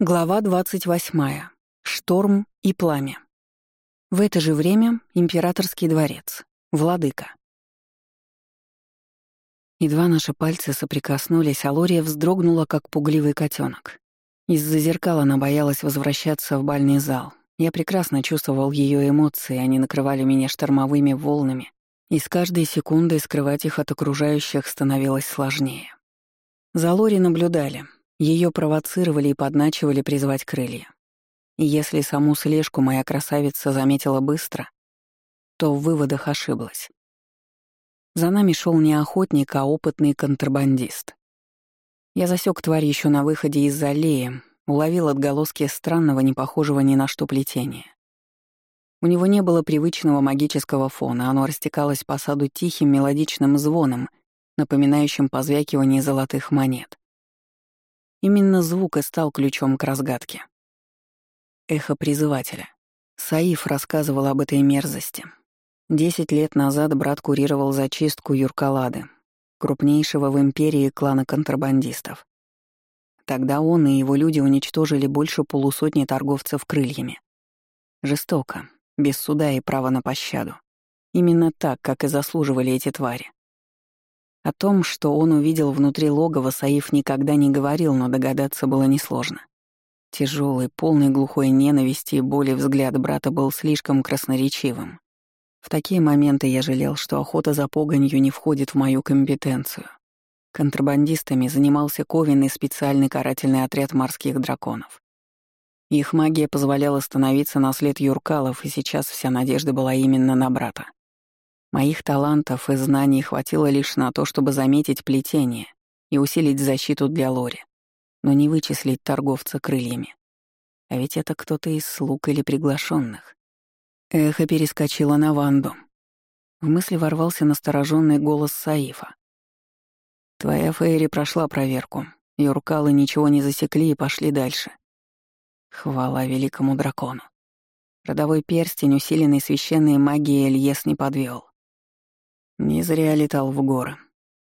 Глава 28. Шторм и пламя. В это же время императорский дворец. Владыка. Едва наши пальцы соприкоснулись, Алория вздрогнула, как пугливый котенок. Из-за зеркала она боялась возвращаться в бальный зал. Я прекрасно чувствовал ее эмоции, они накрывали меня штормовыми волнами, и с каждой секундой скрывать их от окружающих становилось сложнее. За Лори наблюдали, ее провоцировали и подначивали призвать крылья. И если саму слежку моя красавица заметила быстро, то в выводах ошиблась. За нами шел не охотник, а опытный контрабандист. Я засек тварь еще на выходе из аллеи, уловил отголоски странного, не ни на что плетения. У него не было привычного магического фона, оно растекалось по саду тихим мелодичным звоном, напоминающим позвякивание золотых монет. Именно звук и стал ключом к разгадке. Эхо призывателя. Саиф рассказывал об этой мерзости. Десять лет назад брат курировал зачистку Юркалады, крупнейшего в империи клана контрабандистов. Тогда он и его люди уничтожили больше полусотни торговцев крыльями. Жестоко, без суда и права на пощаду. Именно так, как и заслуживали эти твари. О том, что он увидел внутри логова, Саиф никогда не говорил, но догадаться было несложно. Тяжелый, полный глухой ненависти и боли взгляд брата был слишком красноречивым. В такие моменты я жалел, что охота за погонью не входит в мою компетенцию. Контрабандистами занимался Ковин и специальный карательный отряд морских драконов. Их магия позволяла становиться на след Юркалов, и сейчас вся надежда была именно на брата. Моих талантов и знаний хватило лишь на то, чтобы заметить плетение и усилить защиту для Лори, но не вычислить торговца крыльями. А ведь это кто-то из слуг или приглашенных. Эхо перескочило на Ванду. В мысли ворвался настороженный голос Саифа. «Твоя Фейри прошла проверку. Юркалы ничего не засекли и пошли дальше. Хвала великому дракону. Родовой перстень, усиленный священной магией, Эльес не подвел. Не зря летал в горы.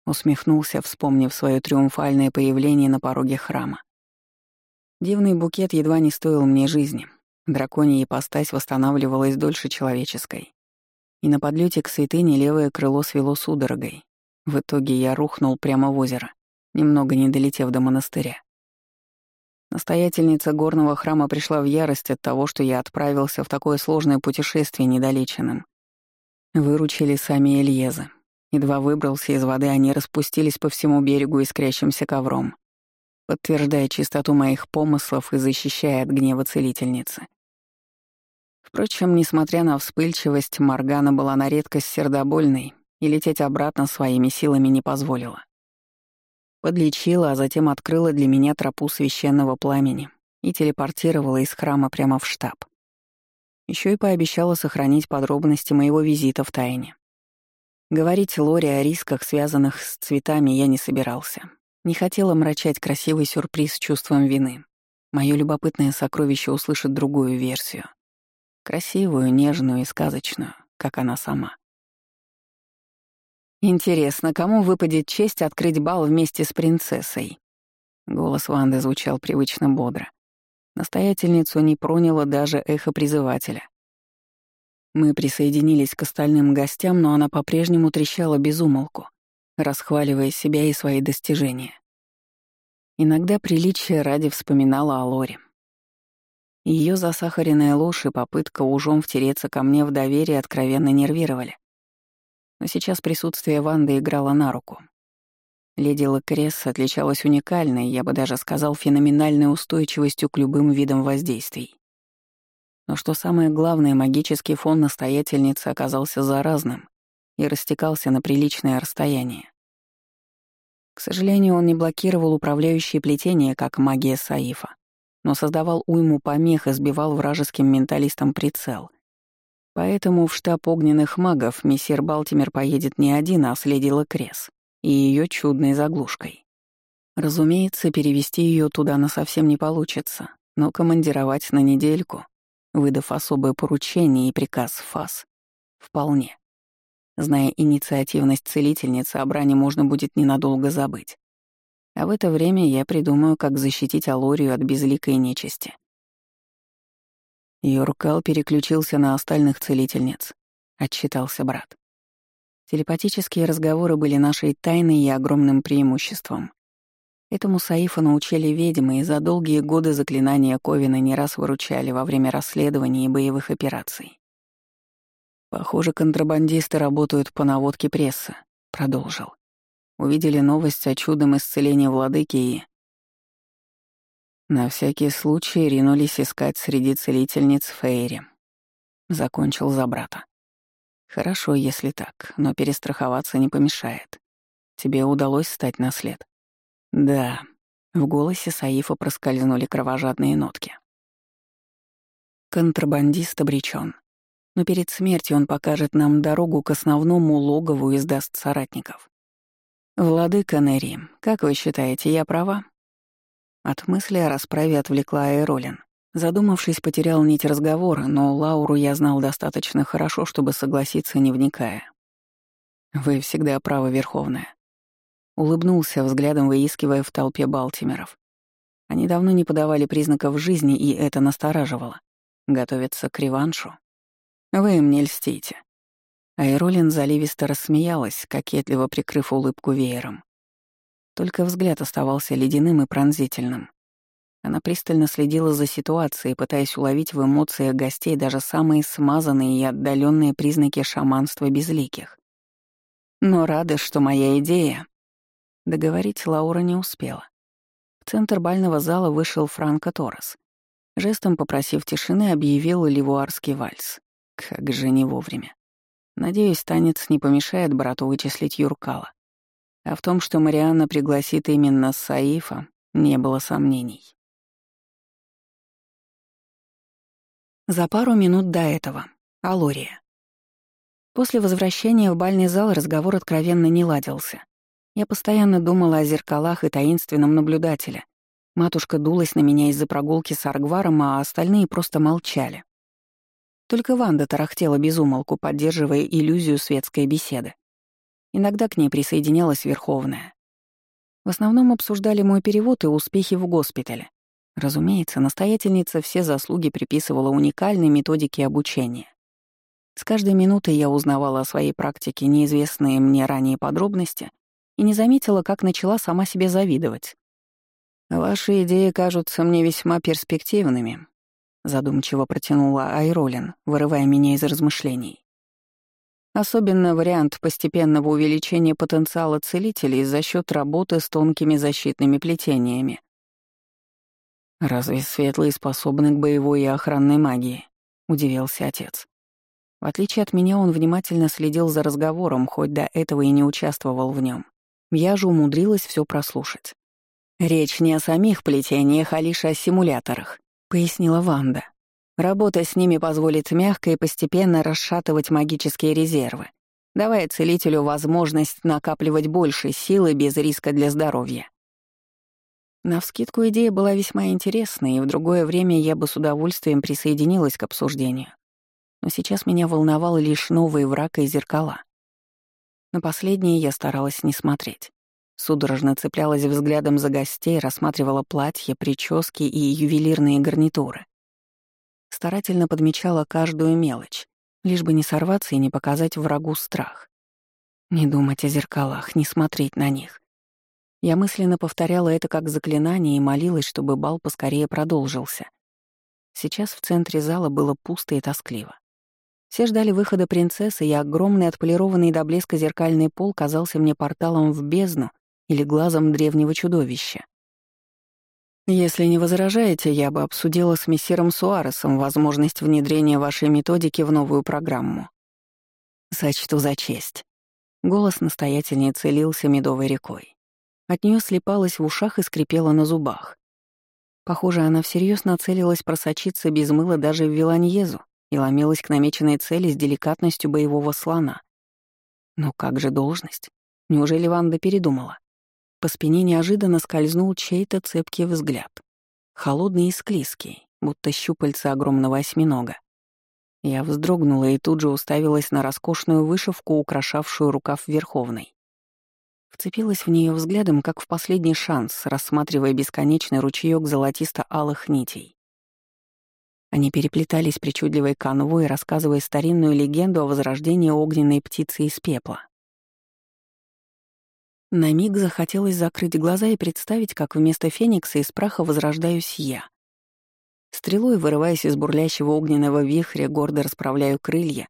Усмехнулся, вспомнив свое триумфальное появление на пороге храма. Дивный букет едва не стоил мне жизни. Драконья ипостась восстанавливалась дольше человеческой. И на подлете к святыне левое крыло свело судорогой. В итоге я рухнул прямо в озеро, немного не долетев до монастыря. Настоятельница горного храма пришла в ярость от того, что я отправился в такое сложное путешествие недолеченным Выручили сами Эльезы. Едва выбрался из воды, они распустились по всему берегу искрящимся ковром, подтверждая чистоту моих помыслов и защищая от гнева целительницы. Впрочем, несмотря на вспыльчивость, Моргана была на редкость сердобольной и лететь обратно своими силами не позволила. Подлечила, а затем открыла для меня тропу священного пламени и телепортировала из храма прямо в штаб. Еще и пообещала сохранить подробности моего визита в тайне. Говорить Лоре о рисках, связанных с цветами, я не собирался. Не хотела мрачать красивый сюрприз чувством вины. Мое любопытное сокровище услышит другую версию. Красивую, нежную и сказочную, как она сама. «Интересно, кому выпадет честь открыть бал вместе с принцессой?» Голос Ванды звучал привычно бодро. Настоятельницу не проняло даже эхо призывателя. Мы присоединились к остальным гостям, но она по-прежнему трещала без умолку, расхваливая себя и свои достижения. Иногда приличие ради вспоминала о Лоре. Ее засахаренная ложь и попытка ужом втереться ко мне в доверие откровенно нервировали. Но сейчас присутствие Ванды играло на руку. Леди Лакрес отличалась уникальной, я бы даже сказал, феноменальной устойчивостью к любым видам воздействий. Но что самое главное, магический фон настоятельницы оказался заразным и растекался на приличное расстояние. К сожалению, он не блокировал управляющие плетения, как магия Саифа, но создавал уйму помех и сбивал вражеским менталистам прицел. Поэтому в штаб огненных магов мессир Балтимер поедет не один, а с леди Лакрес и ее чудной заглушкой. Разумеется, перевести ее туда на совсем не получится, но командировать на недельку, выдав особое поручение и приказ ФАС, вполне. Зная инициативность целительницы, о бране можно будет ненадолго забыть. А в это время я придумаю, как защитить Алорию от безликой нечисти. Юркал переключился на остальных целительниц, отчитался брат. Телепатические разговоры были нашей тайной и огромным преимуществом. Этому Саифа научили ведьмы, и за долгие годы заклинания Ковина не раз выручали во время расследований и боевых операций. «Похоже, контрабандисты работают по наводке прессы», — продолжил. Увидели новость о чудом исцеления владыки и... На всякий случай ринулись искать среди целительниц Фейри. Закончил за брата. Хорошо, если так, но перестраховаться не помешает. Тебе удалось стать на след? Да. В голосе Саифа проскользнули кровожадные нотки. Контрабандист обречен. Но перед смертью он покажет нам дорогу к основному логову и сдаст соратников. «Владыка Нери, как вы считаете, я права?» От мысли о расправе отвлекла Эйролин. Задумавшись, потерял нить разговора, но Лауру я знал достаточно хорошо, чтобы согласиться, не вникая. «Вы всегда правы, Верховная». Улыбнулся, взглядом выискивая в толпе Балтимеров. Они давно не подавали признаков жизни, и это настораживало. Готовятся к реваншу. Вы им не льстите. Айролин заливисто рассмеялась, кокетливо прикрыв улыбку веером. Только взгляд оставался ледяным и пронзительным. Она пристально следила за ситуацией, пытаясь уловить в эмоциях гостей даже самые смазанные и отдаленные признаки шаманства безликих. Но рада, что моя идея... Договорить Лаура не успела. В центр бального зала вышел Франко Торрес. Жестом попросив тишины, объявил ливуарский вальс. Как же не вовремя. Надеюсь, танец не помешает брату вычислить Юркала. А в том, что Марианна пригласит именно Саифа, не было сомнений. За пару минут до этого. Алория. После возвращения в бальный зал разговор откровенно не ладился. Я постоянно думала о зеркалах и таинственном наблюдателе. Матушка дулась на меня из-за прогулки с Аргваром, а остальные просто молчали. Только Ванда тарахтела безумолку, поддерживая иллюзию светской беседы. Иногда к ней присоединялась Верховная. В основном обсуждали мой перевод и успехи в госпитале. Разумеется, настоятельница все заслуги приписывала уникальной методике обучения. С каждой минутой я узнавала о своей практике неизвестные мне ранее подробности и не заметила, как начала сама себе завидовать. «Ваши идеи кажутся мне весьма перспективными», — задумчиво протянула Айролин, вырывая меня из размышлений. Особенно вариант постепенного увеличения потенциала целителей за счет работы с тонкими защитными плетениями. «Разве светлые способны к боевой и охранной магии?» — удивился отец. В отличие от меня, он внимательно следил за разговором, хоть до этого и не участвовал в нем. Я же умудрилась все прослушать. «Речь не о самих плетениях, а лишь о симуляторах», — пояснила Ванда. «Работа с ними позволит мягко и постепенно расшатывать магические резервы, давая целителю возможность накапливать больше силы без риска для здоровья. Навскидку идея была весьма интересной, и в другое время я бы с удовольствием присоединилась к обсуждению. Но сейчас меня волновал лишь новый враг и зеркала. На последние я старалась не смотреть. Судорожно цеплялась взглядом за гостей, рассматривала платья, прически и ювелирные гарнитуры. Старательно подмечала каждую мелочь, лишь бы не сорваться и не показать врагу страх. Не думать о зеркалах, не смотреть на них. Я мысленно повторяла это как заклинание и молилась, чтобы бал поскорее продолжился. Сейчас в центре зала было пусто и тоскливо. Все ждали выхода принцессы, и огромный отполированный до блеска зеркальный пол казался мне порталом в бездну или глазом древнего чудовища. Если не возражаете, я бы обсудила с мессиром Суаресом возможность внедрения вашей методики в новую программу. Сочту за честь. Голос настоятельницы лился медовой рекой. От нее слепалась в ушах и скрипела на зубах. Похоже, она всерьез нацелилась просочиться без мыла даже в Виланьезу и ломилась к намеченной цели с деликатностью боевого слона. Но как же должность? Неужели Ванда передумала? По спине неожиданно скользнул чей-то цепкий взгляд. Холодный и склизкий, будто щупальца огромного осьминога. Я вздрогнула и тут же уставилась на роскошную вышивку, украшавшую рукав Верховной. Вцепилась в нее взглядом, как в последний шанс, рассматривая бесконечный ручеек золотисто-алых нитей. Они переплетались причудливой канвой, рассказывая старинную легенду о возрождении огненной птицы из пепла. На миг захотелось закрыть глаза и представить, как вместо феникса из праха возрождаюсь я. Стрелой, вырываясь из бурлящего огненного вихря, гордо расправляю крылья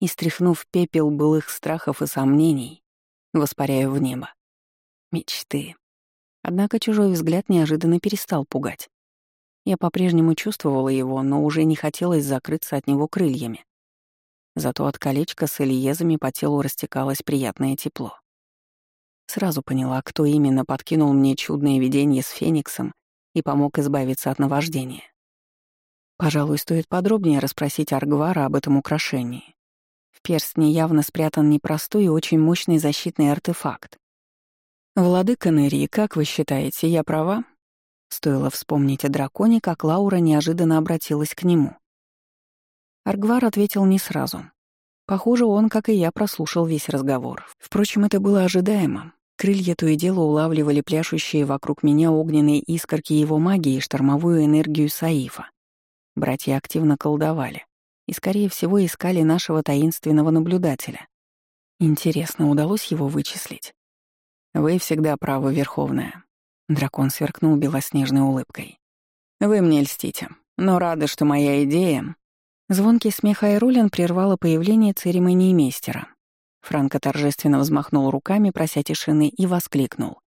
и, стряхнув пепел былых страхов и сомнений, воспаряю в небо. Мечты. Однако чужой взгляд неожиданно перестал пугать. Я по-прежнему чувствовала его, но уже не хотелось закрыться от него крыльями. Зато от колечка с Ильезами по телу растекалось приятное тепло. Сразу поняла, кто именно подкинул мне чудное видение с Фениксом и помог избавиться от наваждения. Пожалуй, стоит подробнее расспросить Аргвара об этом украшении. Перстне явно спрятан непростой и очень мощный защитный артефакт. «Владыка Нерии, как вы считаете, я права?» Стоило вспомнить о драконе, как Лаура неожиданно обратилась к нему. Аргвар ответил не сразу. Похоже, он, как и я, прослушал весь разговор. Впрочем, это было ожидаемо. Крылья то и дело улавливали пляшущие вокруг меня огненные искорки его магии и штормовую энергию Саифа. Братья активно колдовали и, скорее всего, искали нашего таинственного наблюдателя. Интересно, удалось его вычислить? «Вы всегда правы, Верховная», — дракон сверкнул белоснежной улыбкой. «Вы мне льстите, но рада, что моя идея Звонкий смех Айрулин прервало появление церемонии мейстера. Франко торжественно взмахнул руками, прося тишины, и воскликнул.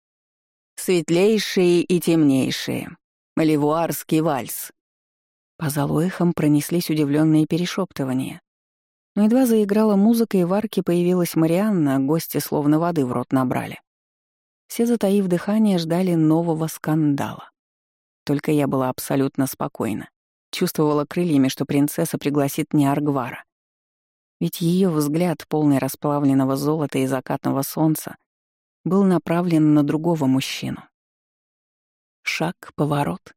«Светлейшие и темнейшие! Ливуарский вальс!» По залу эхом пронеслись удивленные перешептывания. Но едва заиграла музыка, и в арке появилась Марианна, гости словно воды в рот набрали. Все, затаив дыхание, ждали нового скандала. Только я была абсолютно спокойна. Чувствовала крыльями, что принцесса пригласит не Аргвара. Ведь ее взгляд, полный расплавленного золота и закатного солнца, был направлен на другого мужчину. Шаг, поворот,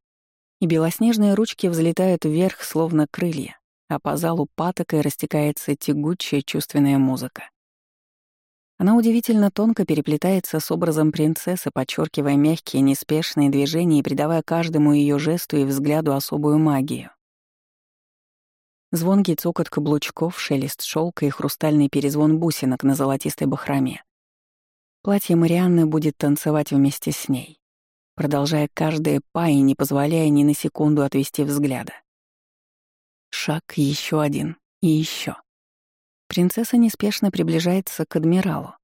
и белоснежные ручки взлетают вверх, словно крылья, а по залу патокой растекается тягучая чувственная музыка. Она удивительно тонко переплетается с образом принцессы, подчеркивая мягкие, неспешные движения и придавая каждому ее жесту и взгляду особую магию. Звонкий цокот каблучков, шелест шелка и хрустальный перезвон бусинок на золотистой бахроме. Платье Марианны будет танцевать вместе с ней, продолжая каждое па и не позволяя ни на секунду отвести взгляда. Шаг, еще один и еще. Принцесса неспешно приближается к адмиралу.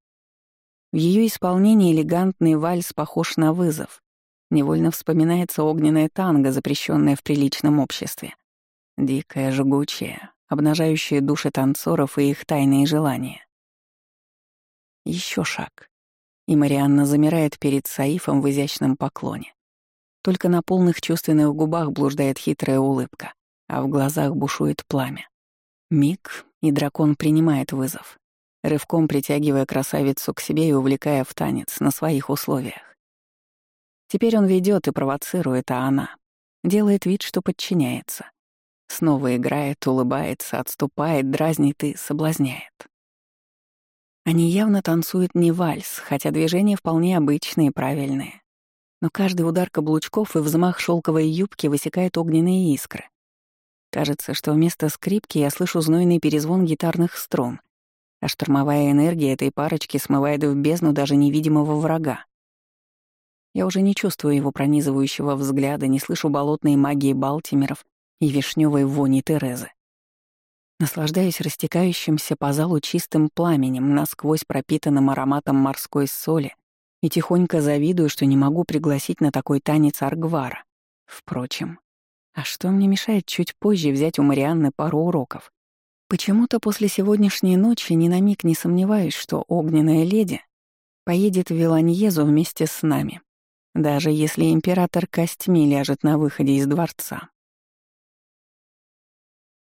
В ее исполнении элегантный вальс похож на вызов. Невольно вспоминается огненная танго, запрещенная в приличном обществе. Дикая, жгучая, обнажающая души танцоров и их тайные желания. Еще шаг. И Марианна замирает перед Саифом в изящном поклоне. Только на полных чувственных губах блуждает хитрая улыбка, а в глазах бушует пламя. Миг, и дракон принимает вызов, рывком притягивая красавицу к себе и увлекая в танец на своих условиях. Теперь он ведет и провоцирует, а она делает вид, что подчиняется. Снова играет, улыбается, отступает, дразнит и соблазняет. Они явно танцуют не вальс, хотя движения вполне обычные и правильные. Но каждый удар каблучков и взмах шелковой юбки высекает огненные искры. Кажется, что вместо скрипки я слышу знойный перезвон гитарных струн, а штормовая энергия этой парочки смывает в бездну даже невидимого врага. Я уже не чувствую его пронизывающего взгляда, не слышу болотной магии Балтимеров и вишневой вони Терезы. Наслаждаюсь растекающимся по залу чистым пламенем, насквозь пропитанным ароматом морской соли, и тихонько завидую, что не могу пригласить на такой танец Аргвара. Впрочем, а что мне мешает чуть позже взять у Марианны пару уроков? Почему-то после сегодняшней ночи ни на миг не сомневаюсь, что огненная леди поедет в Виланьезу вместе с нами, даже если император костьми ляжет на выходе из дворца.